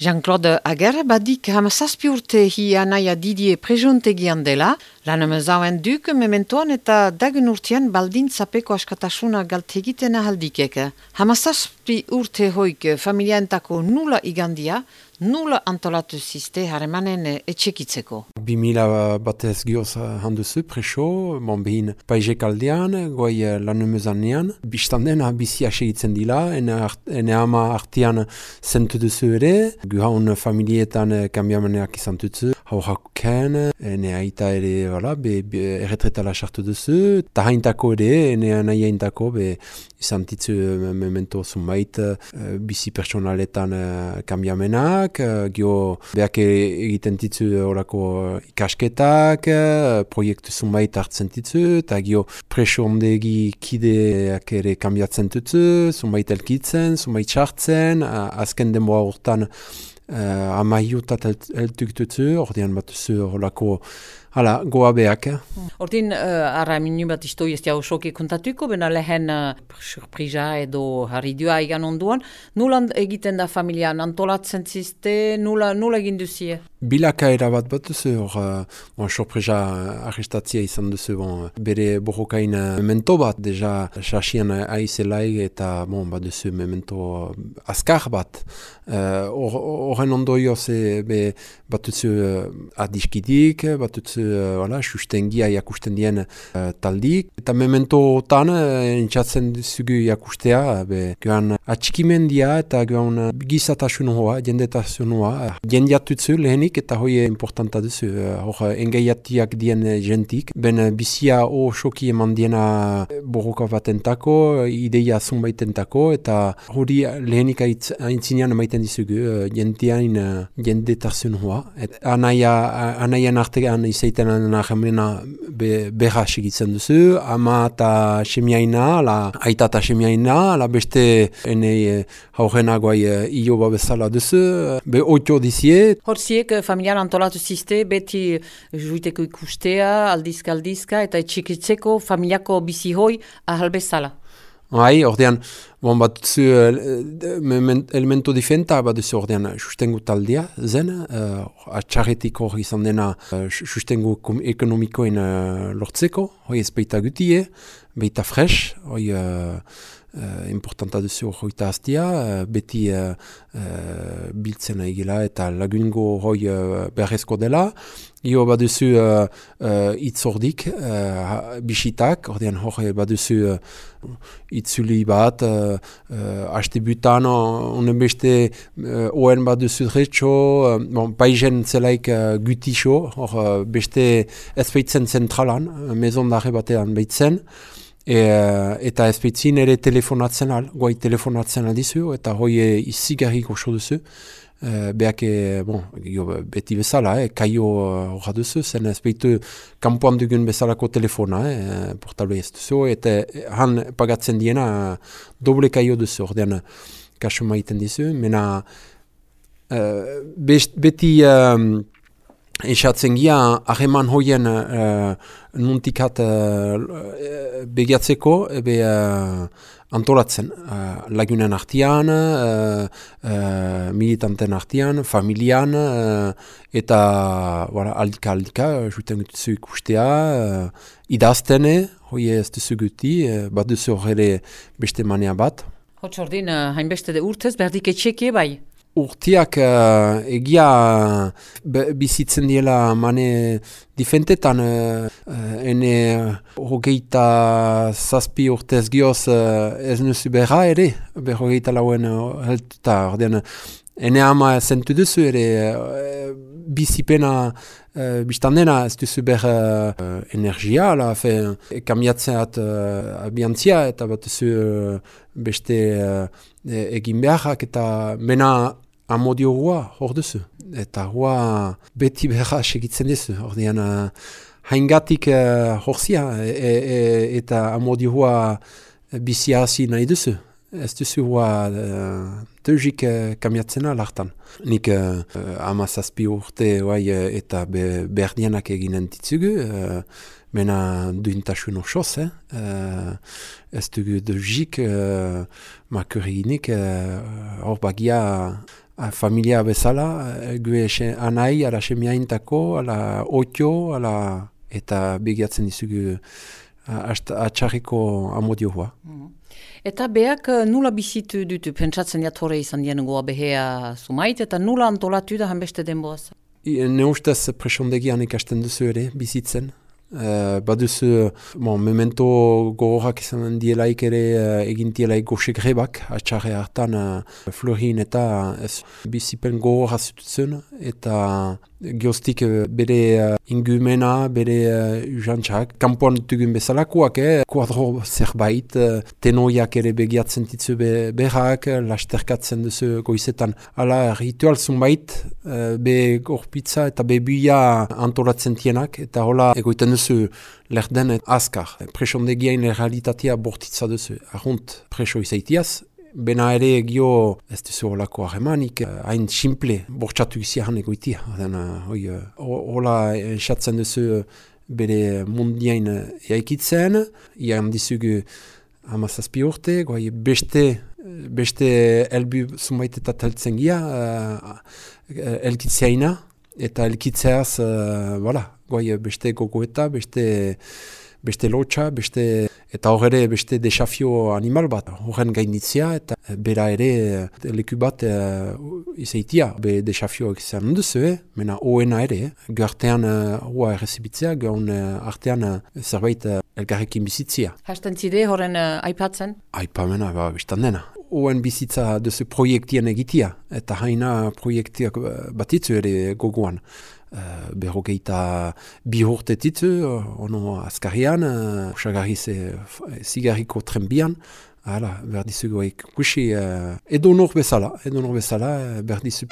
Jean-Claude Ager badik hamazazpi urte hi anaia didie prejontegian dela, lan zauen duk mementoan eta dagen urtean baldintzapeko askatasuna galtegiten ahaldikek. Hamazazpi urte hoik familiaentako nula igandia, nula antolatu ziste haremanen etxekitzeko. Bi mila batez gioz handuzu preso, bon behin paizek aldean, goi lan emezanean. Bistanden bizi asegitzen dila, ene ama artian zentu duzu ere, gu haun familietan kambiameneak izan tutzu, hau hakuken, ene aita ere, wala, be, be erretretala sartu duzu, ta haintako ere, ene nahi haintako, be, izan titzu memento zunbait, bizi personaletan kambiamenak, gio beak egiten ditzu horako ikasketak, uh, proiektu zunbait hartzen ditzu, eta gio preso ondegi kideak ere kambiatzen dutzu, zunbait elkitzen, zunbait txartzen, azken denboa hortan uh, amaiutat eltuk dutzu, ordean bat duzu horako Hala, goa beak. Eh? Ordin, uh, ara minu bat isto ez jau kontatuko, bena lehen uh, surpriza edo haridua egan onduan. Nulan egiten da familia antolatzen ziste, nula, nula egin duzie? Bilaka erabat bat duzu, hor, uh, bon, surpriza arrestatzia izan duzu, bon, bere borrokain memento bat, deja, sasian aizelaik eta, bon, bat duzu memento askar bat. Horren uh, ondoio ze, be, bat duzu uh, adiskidik, bat duzu uh, voilà, sustengia jakusten dien uh, taldik. Eta memento otan, uh, entzatzen zugu jakustea, be, joan atxikimendia eta uh, gizatasun hoa, jendetasun hoa. Jendiatutzu lehenik eta hoi importanta duzu, hor engaiatiak dien jentik. Ben bizia o soki eman diena borroka batentako, ideia zunbaitentako, eta hori lehenik aintzinean maiten dizugu, jentiain jendetasun hoa. Anaia, anaian artean izai egiten nahemena be, beha segitzen duzu, ama eta semiaina, la, aita eta semiaina, la beste enei e, haurena guai e, io babezala duzu, be oito dizie. Horziek e, familian antolatu ziste, beti juiteko ikustea, aldizka aldizka, eta etxikitzeko familiako bizihoi ahal bezala. Bai, ordean, bon, bat zu uh, elemento difenta, bat zu ordean sustengu taldea zen, uh, atxarretik hor izan dena uh, sustengu ekonomikoen uh, lortzeko, hoi ez beita gutie, beita fresh, hoi uh, uh, importanta duzu hoita hastia, uh, beti uh, uh, biltzen egila eta lagungo hoi uh, beharrezko dela. Io baduzu uh, uh, itzordik, uh, bisitak, ordean hor baduzu uh, itzuli bat, uh, uh, haste butan, honen beste uh, oen baduzu dretxo, uh, bon, paizen zelaik uh, gutixo, hor uh, beste ezpeitzen zentralan, uh, mezon darre batean behitzen, E, eta ez betzin ere telefonatzen al, guai telefonatzen aldizu, eta hoi e, izigarrik oso duzu. E, beak, e, bon, jo, beti bezala, eh, kaio horra duzu, zen ez behitu kampuan dugun bezalako telefona, eh, portable ez duzu, eta han pagatzen diena doble kaio duzu, ordean kaso maiten dizu, mena uh, beti... Um, Esatzen gia, ahreman hoien uh, nuntikat uh, begiatzeko, ebe uh, antolatzen. Uh, lagunen artian, uh, uh, militanten artian, familian, uh, eta voilà, aldika aldika, juten gutuzu ikustea, uh, idaztene, hoi ez duzu guti, uh, bat duzu horre beste mania bat. Hotzordin, uh, hainbeste de urtez, berdik etxekie bai? Urtiak uh, egia bizitzen diela mane difentetan uh, ene hogeita zazpi urtez gioz uh, ez nuzu berra ere ber hogeita lauen uh, heltuta ordean ene ama zentu duzu ere uh, bizipena uh, biztan dena ez duzu ber uh, energia la fe kamiatzeat uh, abiantzia eta bat duzu uh, beste E, egin beharrak eta mena amodio hua hor duzu. Eta hua beti beharra segitzen duzu. Hor dian, haingatik uh, horzia e, e, e, eta amodio hua bizia hasi nahi duzu. Ez duzu hua uh, teugik uh, kamiatzen alartan. Nik uh, amazazpi urte uh, eta be, berdianak eginen ditzugu. Uh, mena duintasun osoz, eh? Uh, ez dugu de jik uh, makurinik hor uh, bagia familia bezala, gue anai, ala semiaintako, ala otio, ala eta begiatzen dizugu atxarriko amodio hua. Mm. Eta beak nula bizitu dutu, pentsatzen jatore izan dien goa behea sumait, eta nula antolatu da hanbeste denboaz? Ne ustez presondegian ikasten duzu ere, bizitzen. Uh, baduzu, bon, memento gogorak izan dielaik ere uh, egin dielaik goxe grebak, atxarre hartan uh, florin eta ez bizipen gogorra zututzen, eta geostik bere uh, ingumena, bere uh, ujantzak, kampuan dugun bezalakoak, eh? kuadro zerbait, uh, tenoiak ere begiatzen ditzu be, berrak, lasterkatzen duzu goizetan. Hala, ritual zunbait, uh, be gorpitza eta be buia antolatzen tienak, eta hola egoiten duzu lerden azkar. Presondegiain realitatea bortitza duzu. Arrunt preso izaitiaz, Bena ere gio ez duzu holako harremanik, hain simple, bortxatu iziahan egoitia. Hola esatzen duzu bere mundiain jaikitzen, ian dizugu amazazpi urte, goi beste, beste elbu zumait eta teltzen gia, uh, elkitzeaina, eta elkitzeaz, uh, voilà, goi beste gogoeta, beste, beste lotxa, beste eta horre beste desafio animal bat, horren gainitzia, eta bera ere eh, leku bat uh, izaitia, be desafio egizan duzu, eh? mena oena ere, eh? gartean uh, hoa errezibitzea, gaun uh, artean uh, zerbait uh, elgarrekin bizitzia. Hasten zide horren uh, aipatzen? Aipamena, ba, biztan dena. Oen bizitza duzu proiektien egitia, eta haina proiektiak batitzu ere gogoan. Uh, berrogeita bi urte titu, uh, ono azkarian, uh, usagarri ze trenbian, hala, berdizu goik kusi, uh, edo nor bezala, edo nor bezala, berdizu